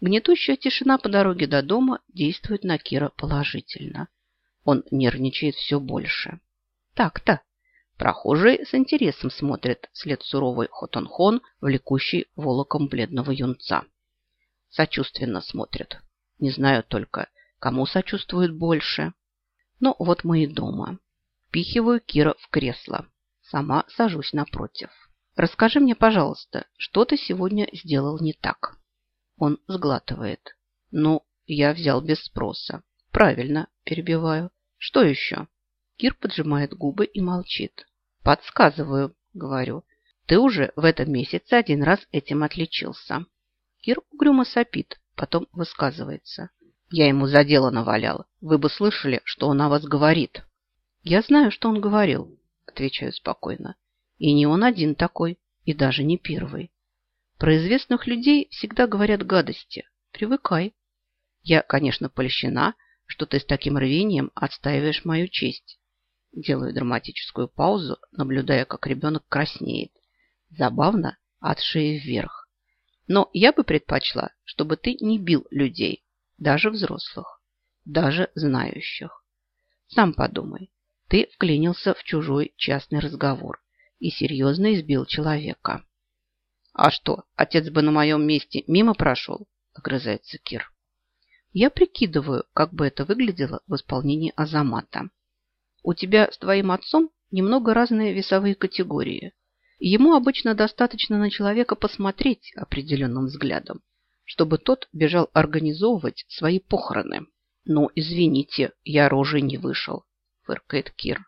Гнетущая тишина по дороге до дома действует на Кира положительно. Он нервничает все больше. Так-то. Прохожие с интересом смотрят вслед суровой Хотонхон, влекущей волоком бледного юнца. Сочувственно смотрят. Не знаю только, кому сочувствуют больше. Но вот мы и дома. Пихиваю Кира в кресло. Сама сажусь напротив. Расскажи мне, пожалуйста, что ты сегодня сделал не так? Он сглатывает. Ну, я взял без спроса. Правильно, перебиваю. Что еще? Кир поджимает губы и молчит. Подсказываю, говорю. Ты уже в этом месяце один раз этим отличился. Кир угрюмо сопит, потом высказывается. Я ему за дело навалял. Вы бы слышали, что он о вас говорит. Я знаю, что он говорил, отвечаю спокойно. И не он один такой, и даже не первый. Про известных людей всегда говорят гадости. Привыкай. Я, конечно, польщена, что ты с таким рвением отстаиваешь мою честь. Делаю драматическую паузу, наблюдая, как ребенок краснеет. Забавно, от шеи вверх. Но я бы предпочла, чтобы ты не бил людей, даже взрослых, даже знающих. Сам подумай, ты вклинился в чужой частный разговор и серьезно избил человека. «А что, отец бы на моем месте мимо прошел?» – огрызается Кир. Я прикидываю, как бы это выглядело в исполнении Азамата. У тебя с твоим отцом немного разные весовые категории. Ему обычно достаточно на человека посмотреть определенным взглядом, чтобы тот бежал организовывать свои похороны. «Ну, извините, я рожей не вышел», – фыркает Кир.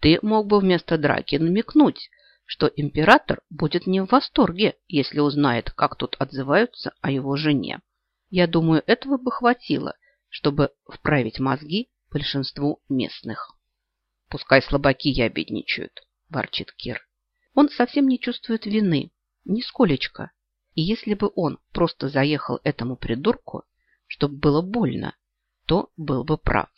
«Ты мог бы вместо драки намекнуть, что император будет не в восторге, если узнает, как тут отзываются о его жене. Я думаю, этого бы хватило, чтобы вправить мозги большинству местных. Пускай слабаки ябедничают, ворчит Кир. Он совсем не чувствует вины, нисколечко. И если бы он просто заехал этому придурку, чтобы было больно, то был бы прав.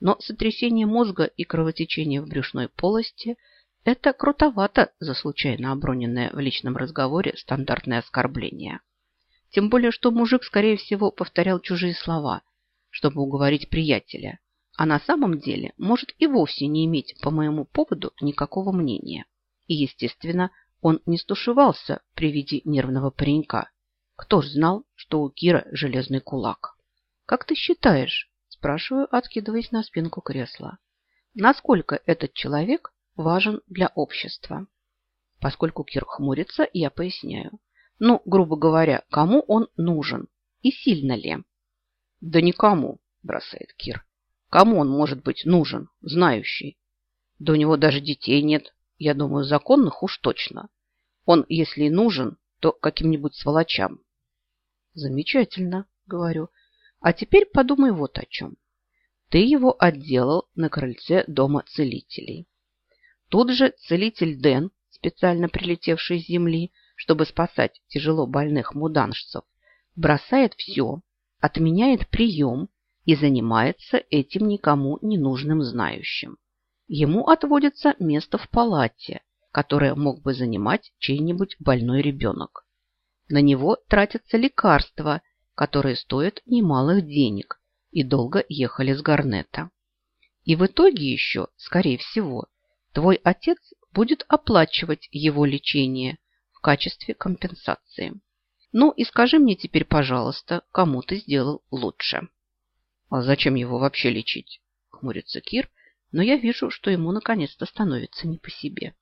Но сотрясение мозга и кровотечение в брюшной полости – это крутовато за случайно оброненное в личном разговоре стандартное оскорбление. Тем более, что мужик, скорее всего, повторял чужие слова, чтобы уговорить приятеля, а на самом деле может и вовсе не иметь по моему поводу никакого мнения. И, естественно, он не стушевался при виде нервного паренька. Кто ж знал, что у Кира железный кулак? «Как ты считаешь?» – спрашиваю, откидываясь на спинку кресла. «Насколько этот человек важен для общества. Поскольку Кир хмурится, я поясняю. Ну, грубо говоря, кому он нужен и сильно ли? Да никому, бросает Кир. Кому он может быть нужен, знающий? Да у него даже детей нет, я думаю, законных уж точно. Он, если и нужен, то каким-нибудь сволочам. Замечательно, говорю. А теперь подумай вот о чем. Ты его отделал на крыльце дома целителей. Тут же целитель Дэн, специально прилетевший с земли, чтобы спасать тяжело больных муданшцев, бросает все, отменяет прием и занимается этим никому не нужным знающим. Ему отводится место в палате, которое мог бы занимать чей-нибудь больной ребенок. На него тратятся лекарства, которые стоят немалых денег и долго ехали с Гарнета. И в итоге еще, скорее всего, Твой отец будет оплачивать его лечение в качестве компенсации. Ну и скажи мне теперь, пожалуйста, кому ты сделал лучше. А зачем его вообще лечить? Хмурится Кир, но я вижу, что ему наконец-то становится не по себе.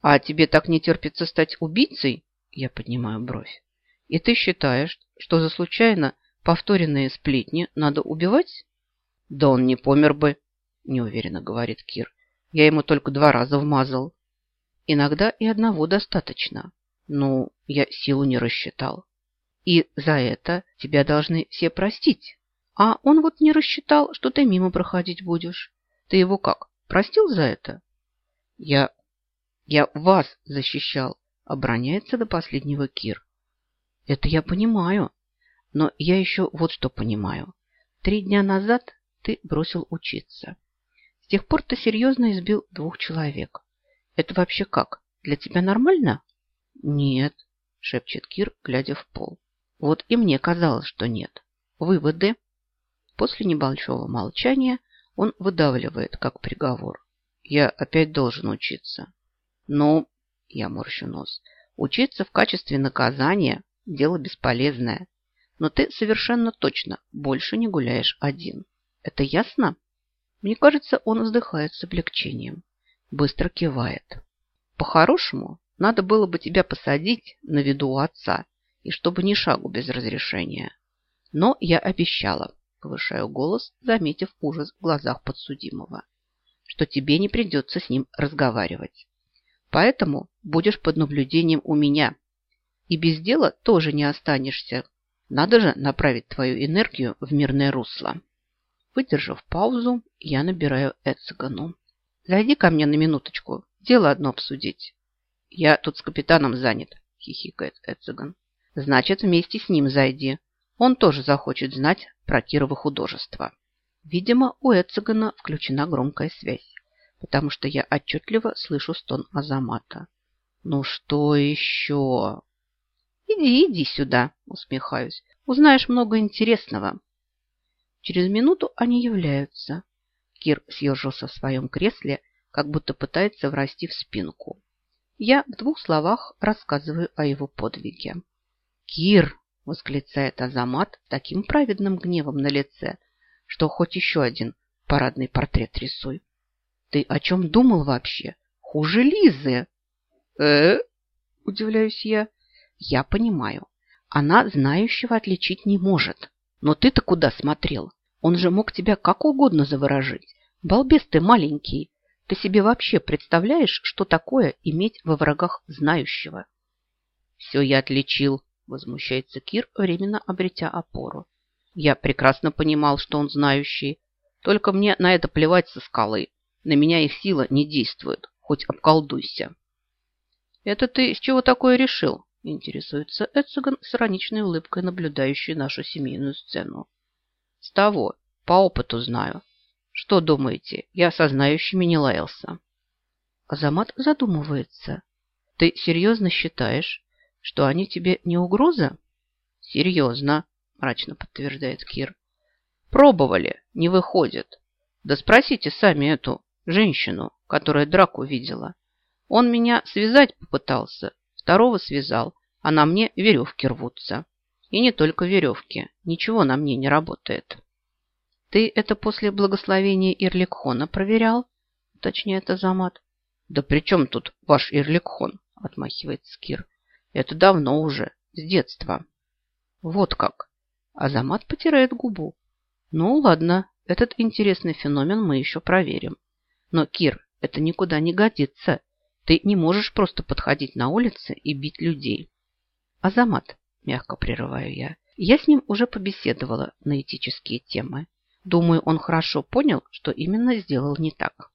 А тебе так не терпится стать убийцей? Я поднимаю бровь. И ты считаешь, что за случайно повторенные сплетни надо убивать? Да он не помер бы, неуверенно говорит Кир. Я ему только два раза вмазал. Иногда и одного достаточно. Ну, я силу не рассчитал. И за это тебя должны все простить. А он вот не рассчитал, что ты мимо проходить будешь. Ты его как, простил за это? Я... я вас защищал, обороняется до последнего Кир. Это я понимаю. Но я еще вот что понимаю. Три дня назад ты бросил учиться. С тех пор ты серьезно избил двух человек. Это вообще как? Для тебя нормально? Нет, шепчет Кир, глядя в пол. Вот и мне казалось, что нет. Выводы. После небольшого молчания он выдавливает, как приговор. Я опять должен учиться. Ну, я морщу нос. Учиться в качестве наказания – дело бесполезное. Но ты совершенно точно больше не гуляешь один. Это ясно? Мне кажется, он вздыхает с облегчением. Быстро кивает. По-хорошему, надо было бы тебя посадить на виду у отца, и чтобы ни шагу без разрешения. Но я обещала, повышаю голос, заметив ужас в глазах подсудимого, что тебе не придется с ним разговаривать. Поэтому будешь под наблюдением у меня. И без дела тоже не останешься. Надо же направить твою энергию в мирное русло. Выдержав паузу, я набираю Эцегану. Зайди ко мне на минуточку. Дело одно обсудить. Я тут с капитаном занят, хихикает Эцеган. Значит, вместе с ним зайди. Он тоже захочет знать про Кирово художество. Видимо, у Эцегана включена громкая связь, потому что я отчетливо слышу стон Азамата. «Ну что еще?» «Иди, иди сюда», — усмехаюсь. «Узнаешь много интересного». Через минуту они являются. Кир съежился в своем кресле, как будто пытается врасти в спинку. Я в двух словах рассказываю о его подвиге. «Кир!» – восклицает Азамат таким праведным гневом на лице, что хоть еще один парадный портрет рисуй. «Ты о чем думал вообще? Хуже Лизы!» «Э?» – удивляюсь я. «Я понимаю. Она знающего отличить не может. Но ты-то куда смотрел? Он же мог тебя как угодно заворожить. Балбес ты маленький. Ты себе вообще представляешь, что такое иметь во врагах знающего?» «Все я отличил», Возмущается Кир, временно обретя опору. Я прекрасно понимал, что он знающий. Только мне на это плевать со скалы. На меня их сила не действует. Хоть обколдуйся. Это ты с чего такое решил? Интересуется Эцеган с ироничной улыбкой, наблюдающий нашу семейную сцену. С того. По опыту знаю. Что думаете, я со знающими не лаялся? Азамат задумывается. Ты серьезно считаешь, что они тебе не угроза? Серьезно, мрачно подтверждает Кир. Пробовали, не выходит. Да спросите сами эту женщину, которая драку видела. Он меня связать попытался, второго связал, а на мне веревки рвутся. И не только веревки, ничего на мне не работает. Ты это после благословения Ирликхона проверял? Уточняет Азамат. Да при чем тут ваш Ирликхон? Отмахивается Кир. Это давно уже, с детства. Вот как. Азамат потирает губу. Ну, ладно, этот интересный феномен мы еще проверим. Но, Кир, это никуда не годится. Ты не можешь просто подходить на улице и бить людей. Азамат, мягко прерываю я, я с ним уже побеседовала на этические темы. Думаю, он хорошо понял, что именно сделал не так.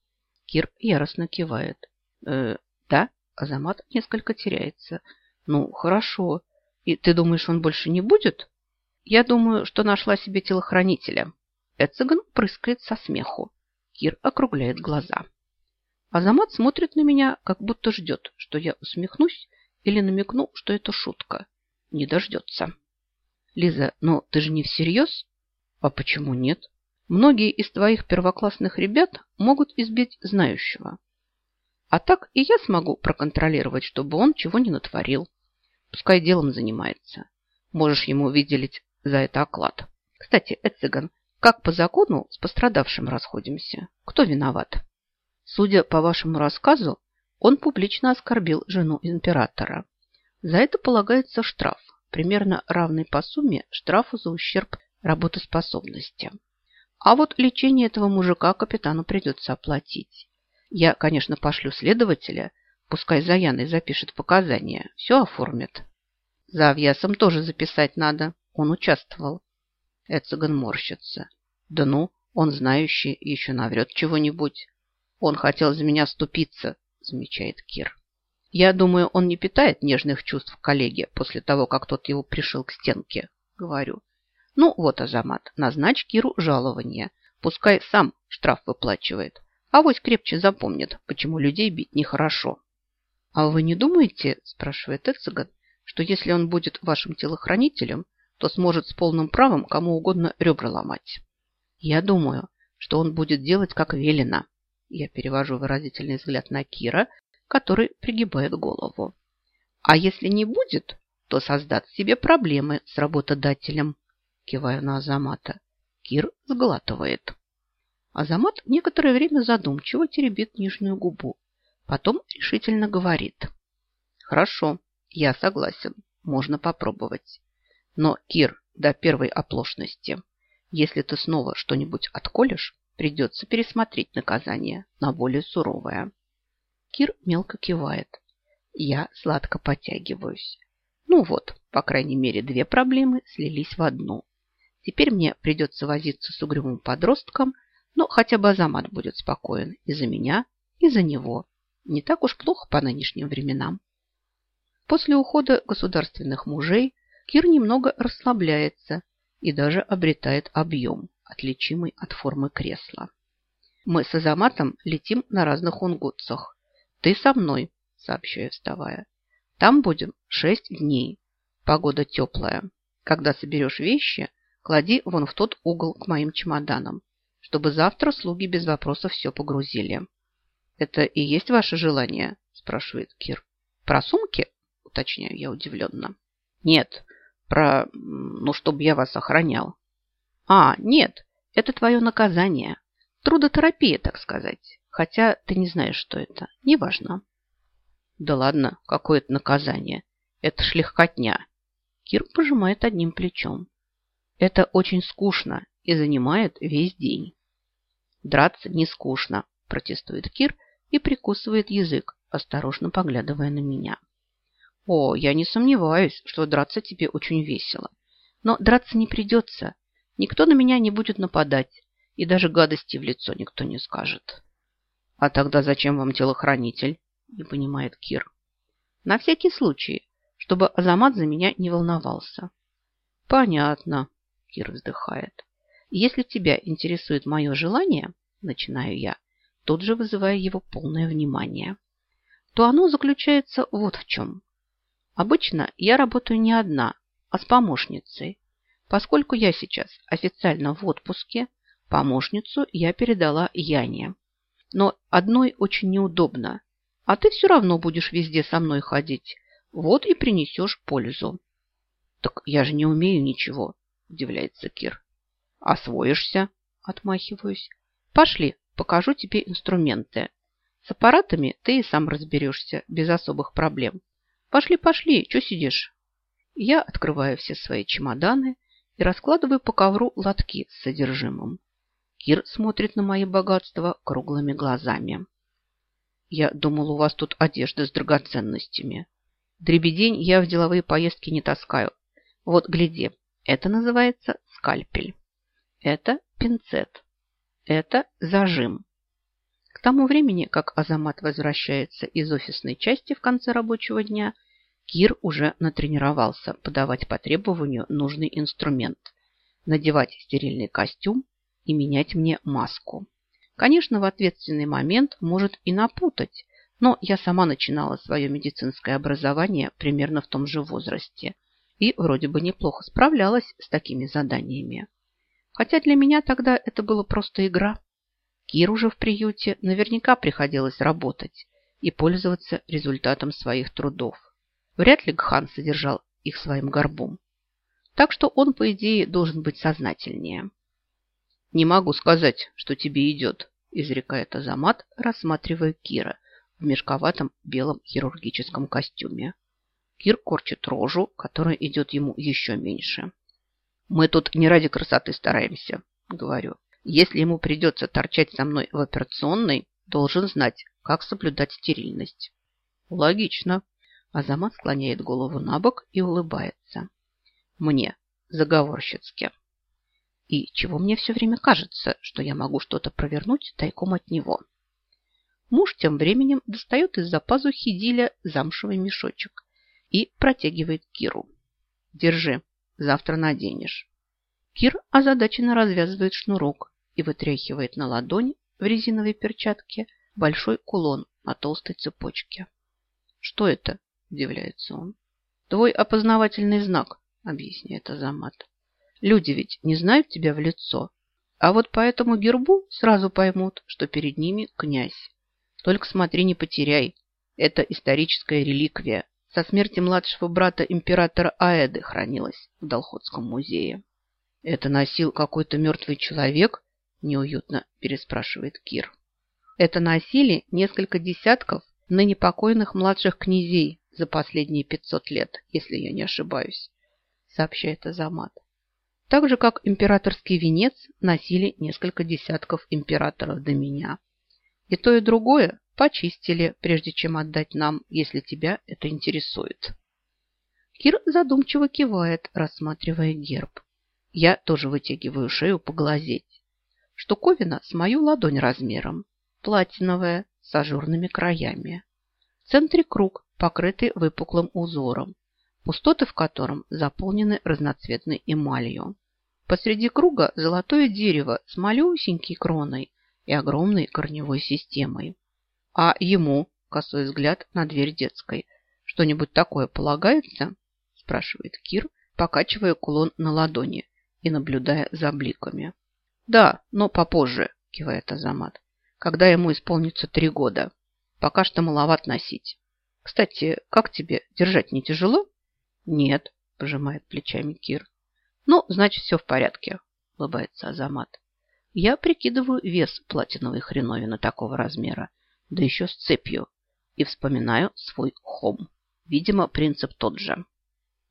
Кир яростно кивает. Э, да, Азамат несколько теряется. Ну, хорошо. И ты думаешь, он больше не будет? Я думаю, что нашла себе телохранителя. Эцеган прыскает со смеху. Кир округляет глаза. Азамат смотрит на меня, как будто ждет, что я усмехнусь или намекну, что это шутка. Не дождется. Лиза, но ты же не всерьез? А почему нет? Многие из твоих первоклассных ребят могут избить знающего. А так и я смогу проконтролировать, чтобы он чего не натворил. Пускай делом занимается. Можешь ему выделить за это оклад. Кстати, Эциган, как по закону с пострадавшим расходимся? Кто виноват? Судя по вашему рассказу, он публично оскорбил жену императора. За это полагается штраф, примерно равный по сумме штрафу за ущерб работоспособности. А вот лечение этого мужика капитану придется оплатить. Я, конечно, пошлю следователя, Пускай за Яной запишет показания. Все оформит. За Авьясом тоже записать надо. Он участвовал. Эцеган морщится. Да ну, он знающий, еще наврет чего-нибудь. Он хотел за меня ступиться, замечает Кир. Я думаю, он не питает нежных чувств к коллеге после того, как тот его пришил к стенке, говорю. Ну вот, Азамат, назначь Киру жалование. Пускай сам штраф выплачивает. А вось крепче запомнит, почему людей бить нехорошо. «А вы не думаете, – спрашивает Эцеган, – что если он будет вашим телохранителем, то сможет с полным правом кому угодно ребра ломать. Я думаю, что он будет делать как велено. Я перевожу выразительный взгляд на Кира, который пригибает голову. А если не будет, то создаст себе проблемы с работодателем. Киваю на Азамата. Кир сглатывает. Азамат некоторое время задумчиво теребит нижнюю губу. Потом решительно говорит. Хорошо, я согласен. Можно попробовать. Но, Кир, до первой оплошности. Если ты снова что-нибудь отколешь, придется пересмотреть наказание на более суровое. Кир мелко кивает. Я сладко потягиваюсь. Ну вот, по крайней мере, две проблемы слились в одну. Теперь мне придется возиться с угрюмым подростком, но хотя бы Азамат будет спокоен и за меня, и за него. Не так уж плохо по нынешним временам. После ухода государственных мужей Кир немного расслабляется и даже обретает объем, отличимый от формы кресла. Мы с Азаматом летим на разных унгутцах. Ты со мной, сообщаю, вставая. Там будем шесть дней. Погода теплая. Когда соберешь вещи, клади вон в тот угол к моим чемоданам, чтобы завтра слуги без вопросов все погрузили. Это и есть ваше желание? Спрашивает Кир. Про сумки? Уточняю я удивленно. Нет, про, ну, чтобы я вас охранял. А, нет, это твое наказание. Трудотерапия, так сказать. Хотя ты не знаешь, что это. Неважно. Да ладно, какое это наказание? Это ж легкотня. Кир пожимает одним плечом. Это очень скучно и занимает весь день. Драться не скучно, протестует Кир и прикусывает язык, осторожно поглядывая на меня. О, я не сомневаюсь, что драться тебе очень весело. Но драться не придется. Никто на меня не будет нападать. И даже гадости в лицо никто не скажет. А тогда зачем вам телохранитель? Не понимает Кир. На всякий случай, чтобы Азамат за меня не волновался. Понятно, Кир вздыхает. Если тебя интересует мое желание, начинаю я, тут же вызывая его полное внимание, то оно заключается вот в чем. Обычно я работаю не одна, а с помощницей. Поскольку я сейчас официально в отпуске, помощницу я передала Яне. Но одной очень неудобно, а ты все равно будешь везде со мной ходить. Вот и принесешь пользу. Так я же не умею ничего, удивляется Кир. Освоишься, отмахиваюсь. Пошли, покажу тебе инструменты. С аппаратами ты и сам разберешься без особых проблем. Пошли, пошли, что сидишь? Я открываю все свои чемоданы и раскладываю по ковру лотки с содержимым. Кир смотрит на мои богатства круглыми глазами. Я думал, у вас тут одежда с драгоценностями. Дребедень я в деловые поездки не таскаю. Вот, гляди, это называется скальпель. Это пинцет. Это зажим. К тому времени, как Азамат возвращается из офисной части в конце рабочего дня, Кир уже натренировался подавать по требованию нужный инструмент, надевать стерильный костюм и менять мне маску. Конечно, в ответственный момент может и напутать, но я сама начинала свое медицинское образование примерно в том же возрасте и вроде бы неплохо справлялась с такими заданиями. Хотя для меня тогда это было просто игра. Киру же в приюте наверняка приходилось работать и пользоваться результатом своих трудов. Вряд ли Гхан содержал их своим горбом. Так что он, по идее, должен быть сознательнее. «Не могу сказать, что тебе идет», – изрекает Азамат, рассматривая Кира в мешковатом белом хирургическом костюме. Кир корчит рожу, которая идет ему еще меньше. «Мы тут не ради красоты стараемся», – говорю. Если ему придется торчать со мной в операционной, должен знать, как соблюдать стерильность. Логично. Азамат склоняет голову на бок и улыбается. Мне, заговорщицки. И чего мне все время кажется, что я могу что-то провернуть тайком от него. Муж тем временем достает из-за пазухи Диля замшевый мешочек и протягивает Киру. Держи, завтра наденешь. Кир озадаченно развязывает шнурок и вытряхивает на ладонь в резиновой перчатке большой кулон на толстой цепочке. «Что это?» – удивляется он. «Твой опознавательный знак», – объясняет Азамат. Люди ведь не знают тебя в лицо, а вот по этому гербу сразу поймут, что перед ними князь. Только смотри, не потеряй. Это историческая реликвия. Со смерти младшего брата императора Аэды хранилась в Долходском музее. Это носил какой-то мертвый человек? Неуютно переспрашивает Кир. Это носили несколько десятков ныне покойных младших князей за последние 500 лет, если я не ошибаюсь, сообщает Азамат. Так же, как императорский венец носили несколько десятков императоров до меня. И то, и другое почистили, прежде чем отдать нам, если тебя это интересует. Кир задумчиво кивает, рассматривая герб. Я тоже вытягиваю шею поглазеть. Штуковина с мою ладонь размером, платиновая, с ажурными краями. В центре круг, покрытый выпуклым узором, пустоты в котором заполнены разноцветной эмалью. Посреди круга золотое дерево с малюсенькой кроной и огромной корневой системой. А ему, косой взгляд на дверь детской, что-нибудь такое полагается? Спрашивает Кир, покачивая кулон на ладони и наблюдая за бликами. Да, но попозже, кивает Азамат, когда ему исполнится три года. Пока что маловат носить. Кстати, как тебе, держать не тяжело? Нет, пожимает плечами Кир. Ну, значит, все в порядке, улыбается Азамат. Я прикидываю вес платиновой хреновины такого размера, да еще с цепью, и вспоминаю свой хом. Видимо, принцип тот же.